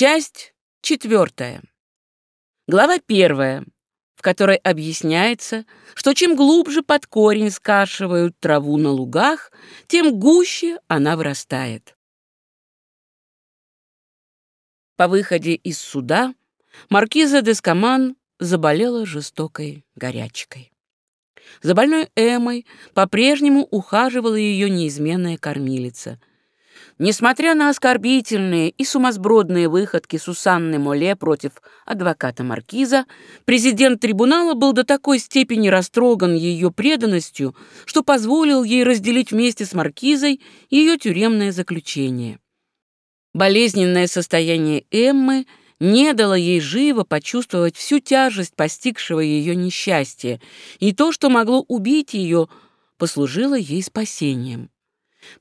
Часть четвертая. Глава первая, в которой объясняется, что чем глубже под корень скашивают траву на лугах, тем гуще она вырастает. По выходе из суда маркиза Дескаман заболела жестокой горячкой. За больной Эмой по-прежнему ухаживала ее неизменная кормилица. Несмотря на оскорбительные и сумасбродные выходки Сусанны Моле против адвоката Маркиза, президент трибунала был до такой степени растроган ее преданностью, что позволил ей разделить вместе с Маркизой ее тюремное заключение. Болезненное состояние Эммы не дало ей живо почувствовать всю тяжесть постигшего ее несчастья, и то, что могло убить ее, послужило ей спасением.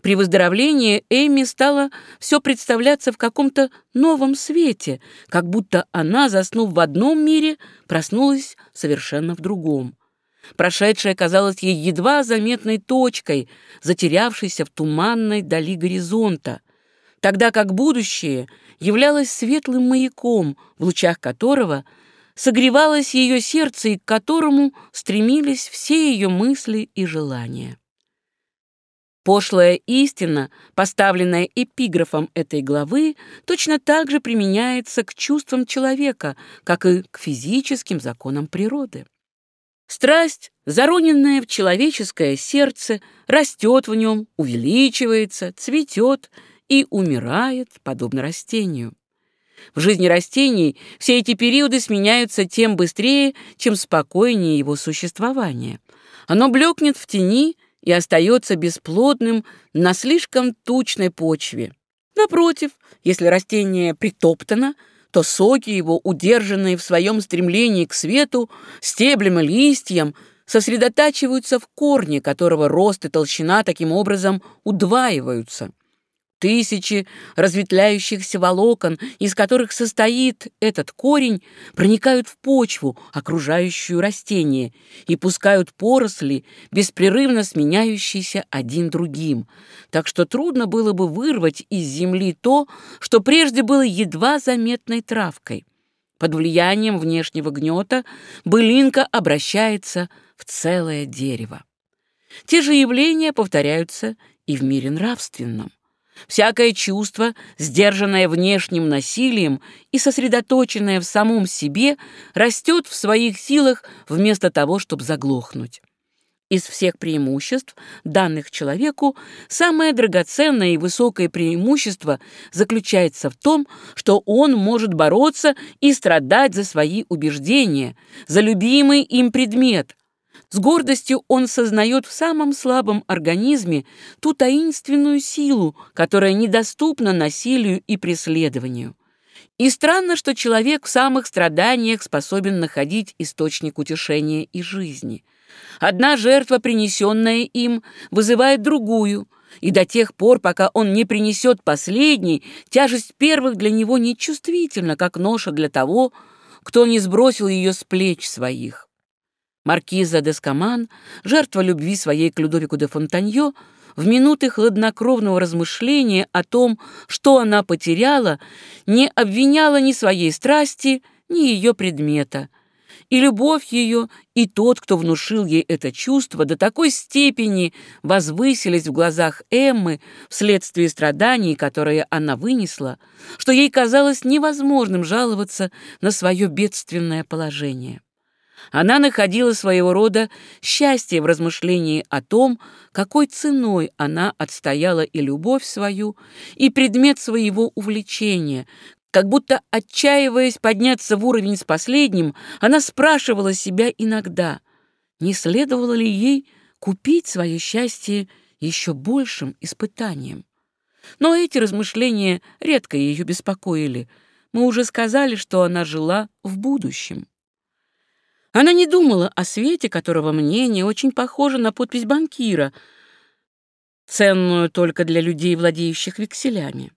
При выздоровлении Эми стала все представляться в каком-то новом свете, как будто она, заснув в одном мире, проснулась совершенно в другом. Прошедшее казалось ей едва заметной точкой, затерявшейся в туманной дали горизонта, тогда как будущее являлось светлым маяком, в лучах которого согревалось ее сердце и к которому стремились все ее мысли и желания. Пошлая истина, поставленная эпиграфом этой главы, точно так же применяется к чувствам человека, как и к физическим законам природы. Страсть, зароненная в человеческое сердце, растет в нем, увеличивается, цветет и умирает, подобно растению. В жизни растений все эти периоды сменяются тем быстрее, чем спокойнее его существование. Оно блекнет в тени, и остается бесплодным на слишком тучной почве. Напротив, если растение притоптано, то соки его, удержанные в своем стремлении к свету, стеблем и листьям, сосредотачиваются в корне, которого рост и толщина таким образом удваиваются. Тысячи разветвляющихся волокон, из которых состоит этот корень, проникают в почву, окружающую растение, и пускают поросли, беспрерывно сменяющиеся один другим. Так что трудно было бы вырвать из земли то, что прежде было едва заметной травкой. Под влиянием внешнего гнета былинка обращается в целое дерево. Те же явления повторяются и в мире нравственном. Всякое чувство, сдержанное внешним насилием и сосредоточенное в самом себе, растет в своих силах вместо того, чтобы заглохнуть. Из всех преимуществ, данных человеку, самое драгоценное и высокое преимущество заключается в том, что он может бороться и страдать за свои убеждения, за любимый им предмет, с гордостью он сознает в самом слабом организме ту таинственную силу, которая недоступна насилию и преследованию. И странно, что человек в самых страданиях способен находить источник утешения и жизни. Одна жертва, принесенная им, вызывает другую, и до тех пор, пока он не принесет последний, тяжесть первых для него нечувствительна, как ноша для того, кто не сбросил ее с плеч своих. Маркиза де Скаман, жертва любви своей к Людовику де Фонтаньо, в минуты хладнокровного размышления о том, что она потеряла, не обвиняла ни своей страсти, ни ее предмета. И любовь ее, и тот, кто внушил ей это чувство, до такой степени возвысились в глазах Эммы вследствие страданий, которые она вынесла, что ей казалось невозможным жаловаться на свое бедственное положение. Она находила своего рода счастье в размышлении о том, какой ценой она отстояла и любовь свою, и предмет своего увлечения, как будто, отчаиваясь подняться в уровень с последним, она спрашивала себя иногда, не следовало ли ей купить свое счастье еще большим испытанием. Но эти размышления редко ее беспокоили. Мы уже сказали, что она жила в будущем. Она не думала о свете, которого мнение очень похоже на подпись банкира, ценную только для людей, владеющих векселями.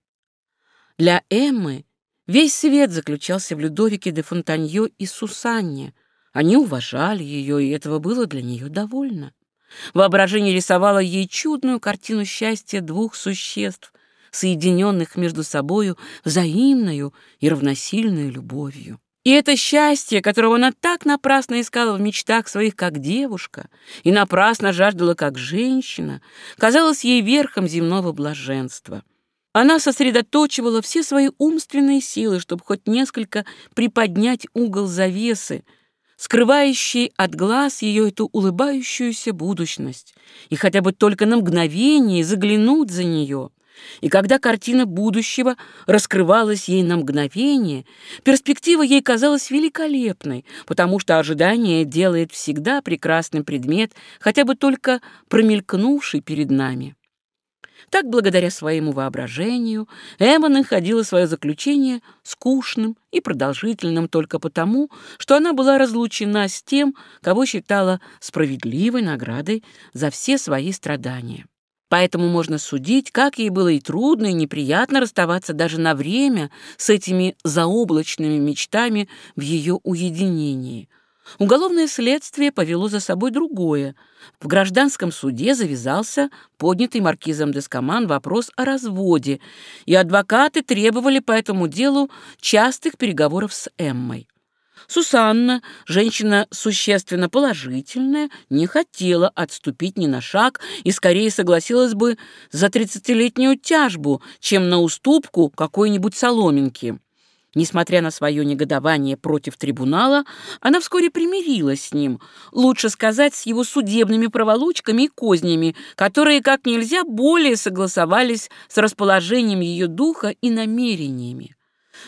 Для Эммы весь свет заключался в Людовике де Фонтаньо и Сусанне. Они уважали ее, и этого было для нее довольно. Воображение рисовало ей чудную картину счастья двух существ, соединенных между собою взаимною и равносильной любовью. И это счастье, которого она так напрасно искала в мечтах своих как девушка и напрасно жаждала как женщина, казалось ей верхом земного блаженства. Она сосредоточивала все свои умственные силы, чтобы хоть несколько приподнять угол завесы, скрывающий от глаз ее эту улыбающуюся будущность, и хотя бы только на мгновение заглянуть за нее. И когда картина будущего раскрывалась ей на мгновение, перспектива ей казалась великолепной, потому что ожидание делает всегда прекрасный предмет, хотя бы только промелькнувший перед нами. Так, благодаря своему воображению, Эмма находила свое заключение скучным и продолжительным только потому, что она была разлучена с тем, кого считала справедливой наградой за все свои страдания. Поэтому можно судить, как ей было и трудно, и неприятно расставаться даже на время с этими заоблачными мечтами в ее уединении. Уголовное следствие повело за собой другое. В гражданском суде завязался поднятый маркизом Дескоман вопрос о разводе, и адвокаты требовали по этому делу частых переговоров с Эммой. Сусанна, женщина существенно положительная, не хотела отступить ни на шаг и скорее согласилась бы за тридцатилетнюю тяжбу, чем на уступку какой-нибудь соломинки. Несмотря на свое негодование против трибунала, она вскоре примирилась с ним, лучше сказать, с его судебными проволочками и кознями, которые как нельзя более согласовались с расположением ее духа и намерениями.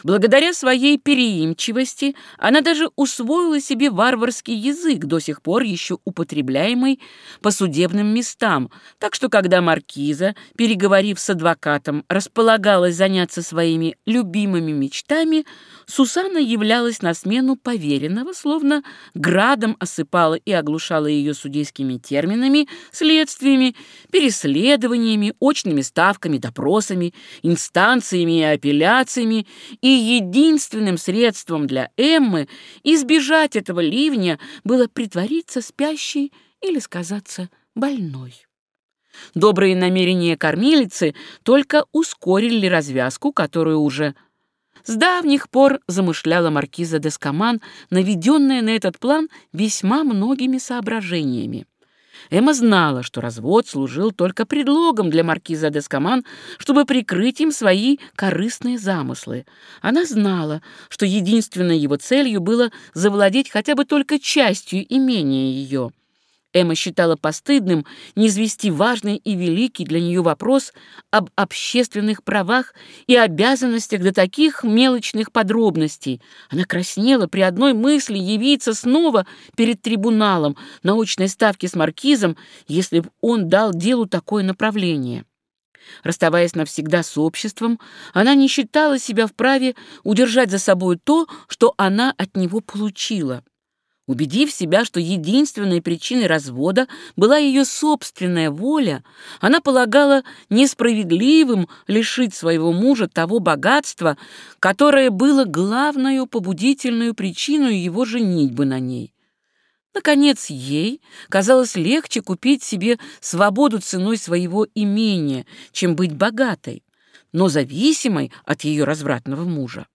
Благодаря своей переимчивости она даже усвоила себе варварский язык, до сих пор еще употребляемый по судебным местам, так что когда маркиза, переговорив с адвокатом, располагалась заняться своими любимыми мечтами, Сусанна являлась на смену поверенного, словно градом осыпала и оглушала ее судейскими терминами, следствиями, переследованиями, очными ставками, допросами, инстанциями и апелляциями и единственным средством для Эммы избежать этого ливня было притвориться спящей или сказаться больной. Добрые намерения кормилицы только ускорили развязку, которую уже с давних пор замышляла маркиза Дескоман, наведенная на этот план весьма многими соображениями. Эмма знала, что развод служил только предлогом для маркиза Дескоман, чтобы прикрыть им свои корыстные замыслы. Она знала, что единственной его целью было завладеть хотя бы только частью имения ее — Эмма считала постыдным не извести важный и великий для нее вопрос об общественных правах и обязанностях до таких мелочных подробностей. Она краснела при одной мысли явиться снова перед трибуналом на очной ставке с маркизом, если бы он дал делу такое направление. Расставаясь навсегда с обществом, она не считала себя вправе удержать за собой то, что она от него получила. Убедив себя, что единственной причиной развода была ее собственная воля, она полагала несправедливым лишить своего мужа того богатства, которое было главной побудительной причиной его женитьбы на ней. Наконец, ей казалось легче купить себе свободу ценой своего имения, чем быть богатой, но зависимой от ее развратного мужа.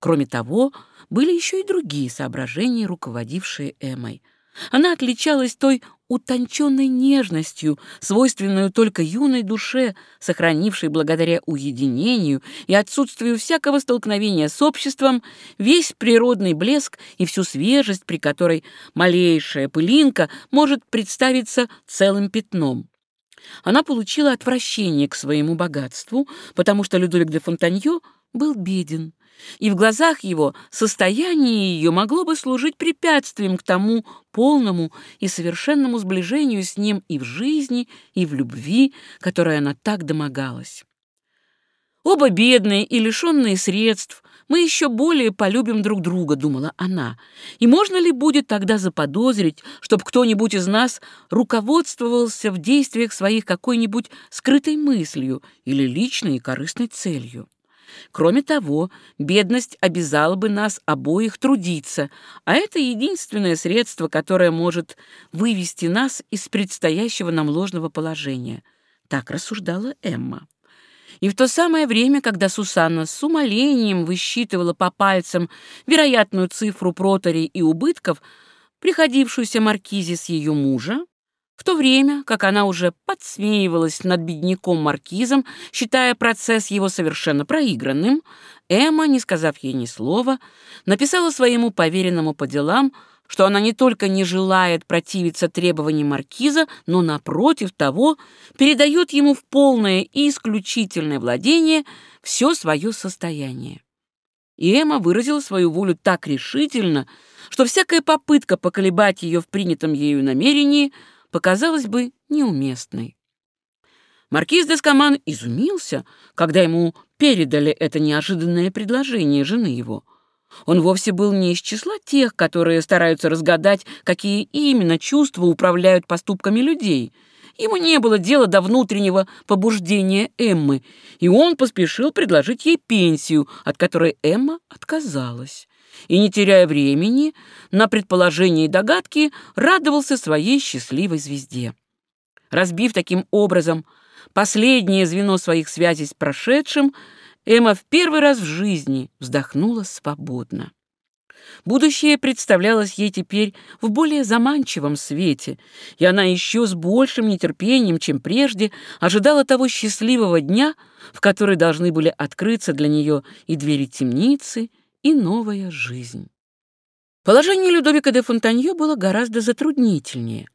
Кроме того, были еще и другие соображения, руководившие Эмой. Она отличалась той утонченной нежностью, свойственную только юной душе, сохранившей благодаря уединению и отсутствию всякого столкновения с обществом весь природный блеск и всю свежесть, при которой малейшая пылинка может представиться целым пятном. Она получила отвращение к своему богатству, потому что Людовик де Фонтаньо был беден, и в глазах его состояние ее могло бы служить препятствием к тому полному и совершенному сближению с ним и в жизни, и в любви, которой она так домогалась. Оба бедные и лишенные средств, мы еще более полюбим друг друга, думала она. И можно ли будет тогда заподозрить, чтобы кто-нибудь из нас руководствовался в действиях своих какой-нибудь скрытой мыслью или личной и корыстной целью? Кроме того, бедность обязала бы нас обоих трудиться, а это единственное средство, которое может вывести нас из предстоящего нам ложного положения. Так рассуждала Эмма. И в то самое время, когда Сусанна с умолением высчитывала по пальцам вероятную цифру проторий и убытков, приходившуюся маркизе с ее мужа, в то время, как она уже подсмеивалась над бедняком-маркизом, считая процесс его совершенно проигранным, Эмма, не сказав ей ни слова, написала своему поверенному по делам, что она не только не желает противиться требованиям маркиза, но, напротив того, передает ему в полное и исключительное владение все свое состояние. И Эмма выразила свою волю так решительно, что всякая попытка поколебать ее в принятом ею намерении показалась бы неуместной. Маркиз де Скаман изумился, когда ему передали это неожиданное предложение жены его — он вовсе был не из числа тех, которые стараются разгадать, какие именно чувства управляют поступками людей. Ему не было дела до внутреннего побуждения Эммы, и он поспешил предложить ей пенсию, от которой Эмма отказалась. И, не теряя времени, на предположения и догадки радовался своей счастливой звезде. Разбив таким образом последнее звено своих связей с прошедшим, Эмма в первый раз в жизни вздохнула свободно. Будущее представлялось ей теперь в более заманчивом свете, и она еще с большим нетерпением, чем прежде, ожидала того счастливого дня, в который должны были открыться для нее и двери темницы, и новая жизнь. Положение Людовика де Фонтанье было гораздо затруднительнее.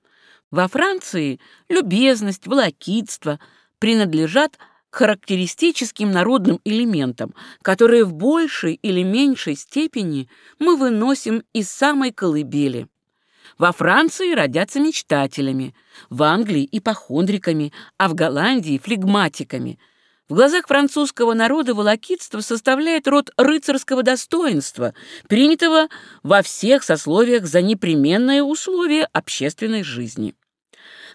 Во Франции любезность, волокитство принадлежат характеристическим народным элементам, которые в большей или меньшей степени мы выносим из самой колыбели. Во Франции родятся мечтателями, в Англии – ипохондриками, а в Голландии – флегматиками. В глазах французского народа волокитство составляет род рыцарского достоинства, принятого во всех сословиях за непременное условие общественной жизни.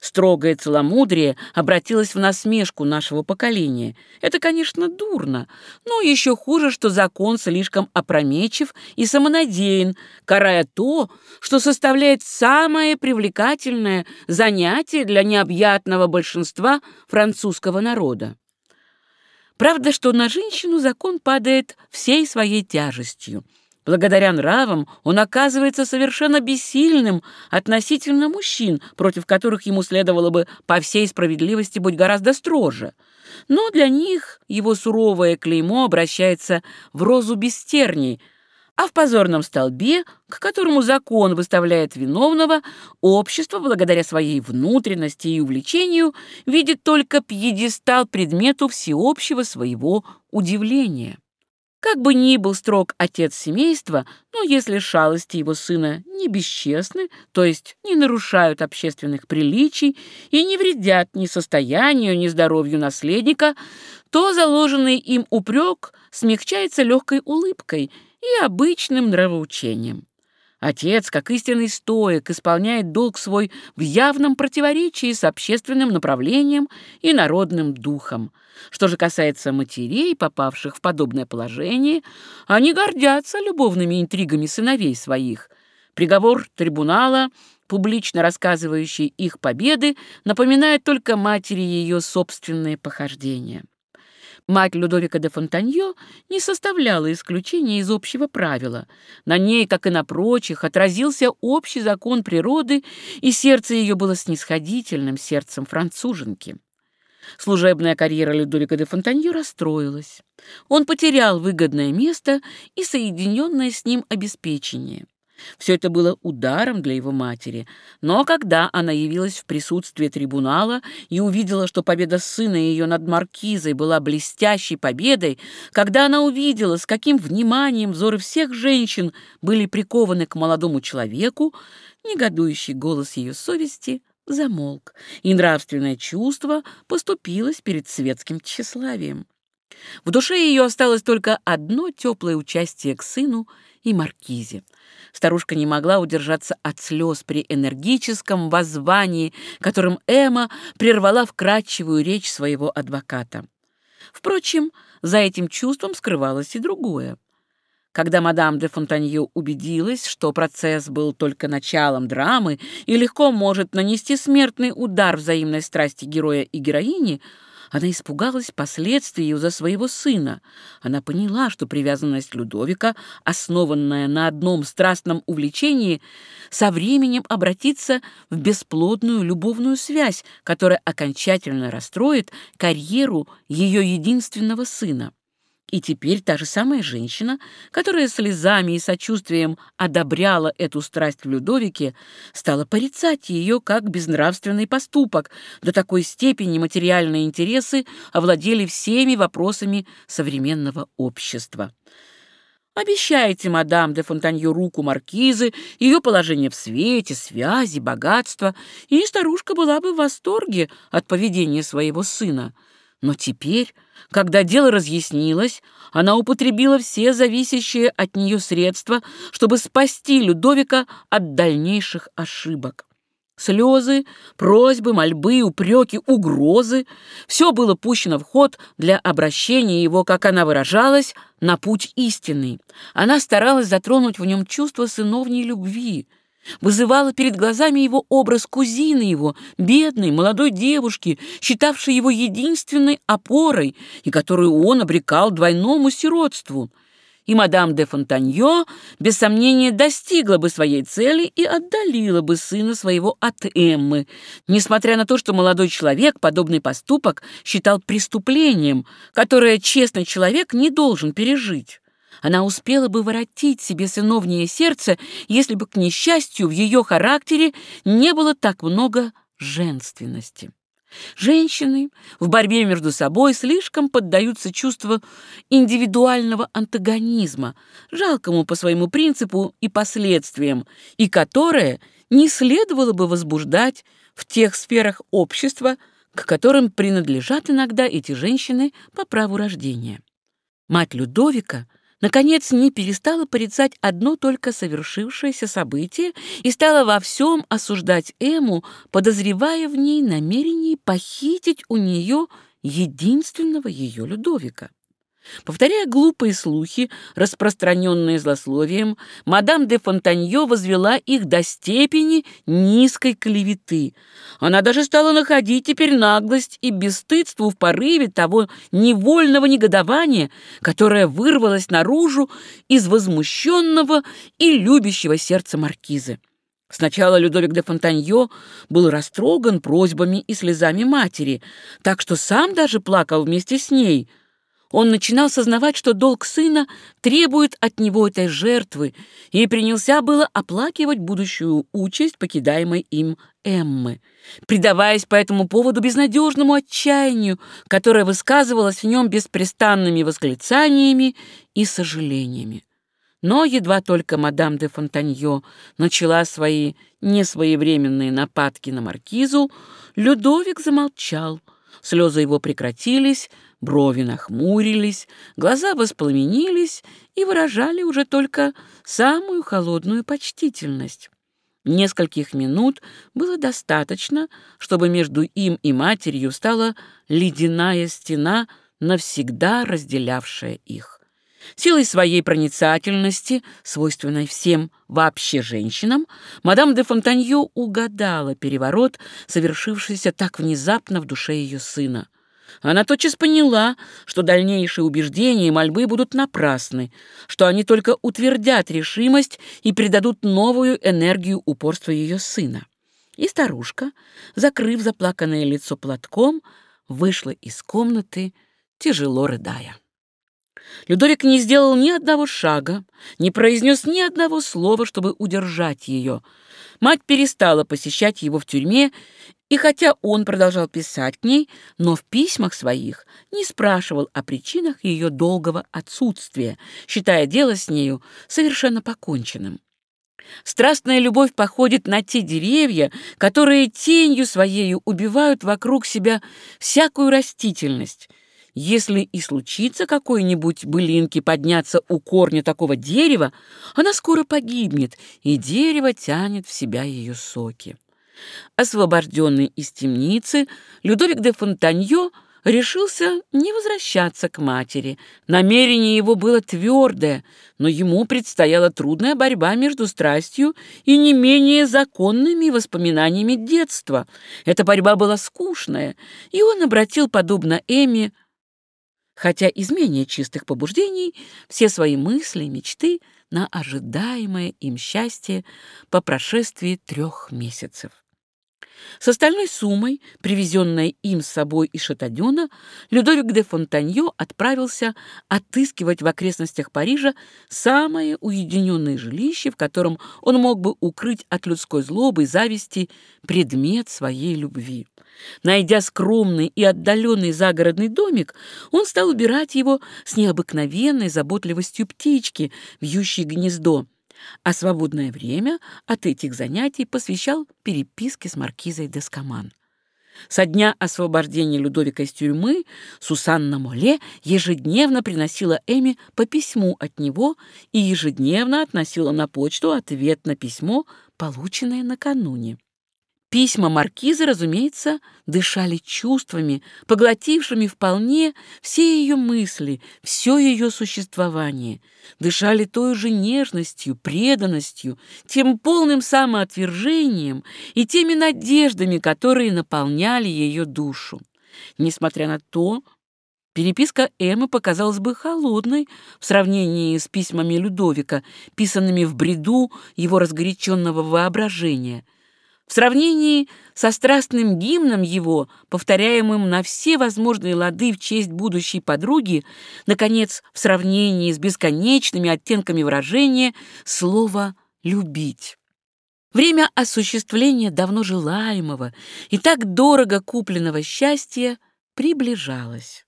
Строгое целомудрие обратилось в насмешку нашего поколения. Это, конечно, дурно, но еще хуже, что закон слишком опрометчив и самонадеян, карая то, что составляет самое привлекательное занятие для необъятного большинства французского народа. Правда, что на женщину закон падает всей своей тяжестью – Благодаря нравам он оказывается совершенно бессильным относительно мужчин, против которых ему следовало бы по всей справедливости быть гораздо строже. Но для них его суровое клеймо обращается в розу без терней, а в позорном столбе, к которому закон выставляет виновного, общество, благодаря своей внутренности и увлечению, видит только пьедестал предмету всеобщего своего удивления. Как бы ни был строг отец семейства, но если шалости его сына не бесчестны, то есть не нарушают общественных приличий и не вредят ни состоянию, ни здоровью наследника, то заложенный им упрек смягчается легкой улыбкой и обычным нравоучением. Отец, как истинный стоек, исполняет долг свой в явном противоречии с общественным направлением и народным духом. Что же касается матерей, попавших в подобное положение, они гордятся любовными интригами сыновей своих. Приговор трибунала, публично рассказывающий их победы, напоминает только матери ее собственные похождения. Мать Людовика де Фонтаньо не составляла исключения из общего правила. На ней, как и на прочих, отразился общий закон природы, и сердце ее было снисходительным сердцем француженки. Служебная карьера Людовика де Фонтанье расстроилась. Он потерял выгодное место и соединенное с ним обеспечение. Все это было ударом для его матери, но когда она явилась в присутствие трибунала и увидела, что победа сына ее над маркизой была блестящей победой, когда она увидела, с каким вниманием взоры всех женщин были прикованы к молодому человеку, негодующий голос ее совести замолк, и нравственное чувство поступилось перед светским тщеславием. В душе ее осталось только одно теплое участие к сыну и маркизе. Старушка не могла удержаться от слез при энергическом воззвании, которым Эмма прервала вкрадчивую речь своего адвоката. Впрочем, за этим чувством скрывалось и другое. Когда мадам де Фонтанье убедилась, что процесс был только началом драмы и легко может нанести смертный удар взаимной страсти героя и героини, Она испугалась последствий из-за своего сына. Она поняла, что привязанность Людовика, основанная на одном страстном увлечении, со временем обратится в бесплодную любовную связь, которая окончательно расстроит карьеру ее единственного сына. И теперь та же самая женщина, которая слезами и сочувствием одобряла эту страсть в Людовике, стала порицать ее как безнравственный поступок. До такой степени материальные интересы овладели всеми вопросами современного общества. Обещайте мадам де Фонтанью руку маркизы, ее положение в свете, связи, богатство, и старушка была бы в восторге от поведения своего сына. Но теперь, когда дело разъяснилось, она употребила все зависящие от нее средства, чтобы спасти Людовика от дальнейших ошибок. Слезы, просьбы, мольбы, упреки, угрозы — все было пущено в ход для обращения его, как она выражалась, на путь истинный. Она старалась затронуть в нем чувство сыновней любви — вызывала перед глазами его образ кузины его, бедной молодой девушки, считавшей его единственной опорой и которую он обрекал двойному сиротству. И мадам де Фонтаньо, без сомнения, достигла бы своей цели и отдалила бы сына своего от Эммы, несмотря на то, что молодой человек подобный поступок считал преступлением, которое честный человек не должен пережить. Она успела бы воротить себе сыновнее сердце, если бы, к несчастью, в ее характере не было так много женственности. Женщины в борьбе между собой слишком поддаются чувству индивидуального антагонизма, жалкому по своему принципу и последствиям, и которое не следовало бы возбуждать в тех сферах общества, к которым принадлежат иногда эти женщины по праву рождения. Мать Людовика — наконец, не перестала порицать одно только совершившееся событие и стала во всем осуждать Эму, подозревая в ней намерение похитить у нее единственного ее Людовика. Повторяя глупые слухи, распространенные злословием, мадам де Фонтанье возвела их до степени низкой клеветы. Она даже стала находить теперь наглость и бесстыдство в порыве того невольного негодования, которое вырвалось наружу из возмущенного и любящего сердца маркизы. Сначала Людовик де Фонтаньо был растроган просьбами и слезами матери, так что сам даже плакал вместе с ней — он начинал сознавать, что долг сына требует от него этой жертвы, и принялся было оплакивать будущую участь, покидаемой им Эммы, предаваясь по этому поводу безнадежному отчаянию, которое высказывалось в нем беспрестанными восклицаниями и сожалениями. Но едва только мадам де Фонтаньо начала свои несвоевременные нападки на маркизу, Людовик замолчал, слезы его прекратились, Брови нахмурились, глаза воспламенились и выражали уже только самую холодную почтительность. Нескольких минут было достаточно, чтобы между им и матерью стала ледяная стена, навсегда разделявшая их. Силой своей проницательности, свойственной всем вообще женщинам, мадам де Фонтаньо угадала переворот, совершившийся так внезапно в душе ее сына. Она тотчас поняла, что дальнейшие убеждения и мольбы будут напрасны, что они только утвердят решимость и придадут новую энергию упорства ее сына. И старушка, закрыв заплаканное лицо платком, вышла из комнаты, тяжело рыдая. Людовик не сделал ни одного шага, не произнес ни одного слова, чтобы удержать ее. Мать перестала посещать его в тюрьме и хотя он продолжал писать к ней, но в письмах своих не спрашивал о причинах ее долгого отсутствия, считая дело с нею совершенно поконченным. Страстная любовь походит на те деревья, которые тенью своею убивают вокруг себя всякую растительность. Если и случится какой-нибудь былинке подняться у корня такого дерева, она скоро погибнет, и дерево тянет в себя ее соки. Освобожденный из темницы, Людовик де Фонтаньо решился не возвращаться к матери. Намерение его было твердое, но ему предстояла трудная борьба между страстью и не менее законными воспоминаниями детства. Эта борьба была скучная, и он обратил, подобно Эми, хотя из менее чистых побуждений, все свои мысли и мечты на ожидаемое им счастье по прошествии трех месяцев. С остальной суммой, привезенной им с собой из Шатадена, Людовик де Фонтаньо отправился отыскивать в окрестностях Парижа самое уединенное жилище, в котором он мог бы укрыть от людской злобы и зависти предмет своей любви. Найдя скромный и отдаленный загородный домик, он стал убирать его с необыкновенной заботливостью птички, вьющей гнездо, а свободное время от этих занятий посвящал переписке с маркизой Дескоман. Со дня освобождения Людовика из тюрьмы Сусанна Моле ежедневно приносила Эми по письму от него и ежедневно относила на почту ответ на письмо, полученное накануне. Письма маркизы, разумеется, дышали чувствами, поглотившими вполне все ее мысли, все ее существование, дышали той же нежностью, преданностью, тем полным самоотвержением и теми надеждами, которые наполняли ее душу. Несмотря на то, Переписка Эммы показалась бы холодной в сравнении с письмами Людовика, писанными в бреду его разгоряченного воображения. В сравнении со страстным гимном его, повторяемым на все возможные лады в честь будущей подруги, наконец, в сравнении с бесконечными оттенками выражения слова «любить». Время осуществления давно желаемого и так дорого купленного счастья приближалось.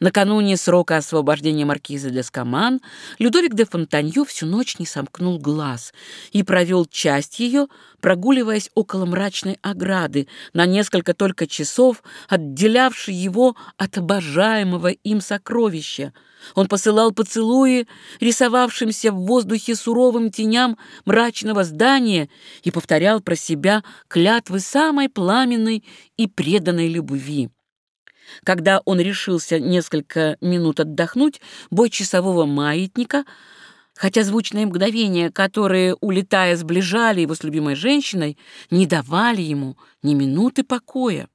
Накануне срока освобождения маркиза де Скаман Людовик де Фонтаньо всю ночь не сомкнул глаз и провел часть ее, прогуливаясь около мрачной ограды, на несколько только часов отделявшей его от обожаемого им сокровища. Он посылал поцелуи рисовавшимся в воздухе суровым теням мрачного здания и повторял про себя клятвы самой пламенной и преданной любви. Когда он решился несколько минут отдохнуть, бой часового маятника, хотя звучные мгновения, которые, улетая, сближали его с любимой женщиной, не давали ему ни минуты покоя.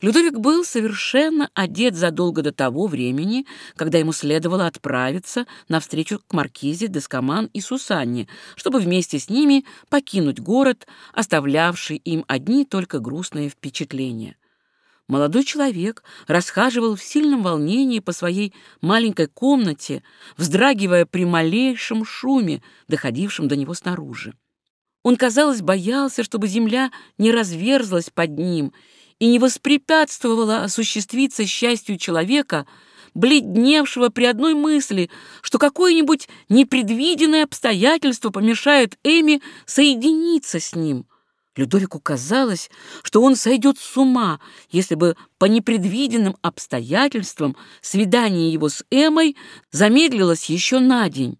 Людовик был совершенно одет задолго до того времени, когда ему следовало отправиться навстречу к маркизе, Дескоман и Сусанне, чтобы вместе с ними покинуть город, оставлявший им одни только грустные впечатления. Молодой человек расхаживал в сильном волнении по своей маленькой комнате, вздрагивая при малейшем шуме, доходившем до него снаружи. Он, казалось, боялся, чтобы земля не разверзлась под ним и не воспрепятствовала осуществиться счастью человека, бледневшего при одной мысли, что какое-нибудь непредвиденное обстоятельство помешает Эми соединиться с ним — Людовику казалось, что он сойдет с ума, если бы по непредвиденным обстоятельствам свидание его с Эмой замедлилось еще на день.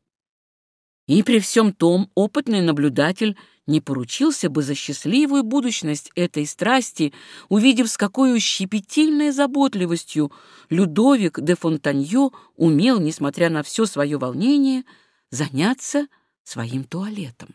И при всем том опытный наблюдатель не поручился бы за счастливую будущность этой страсти, увидев, с какой щепетильной заботливостью Людовик де Фонтаньо умел, несмотря на все свое волнение, заняться своим туалетом.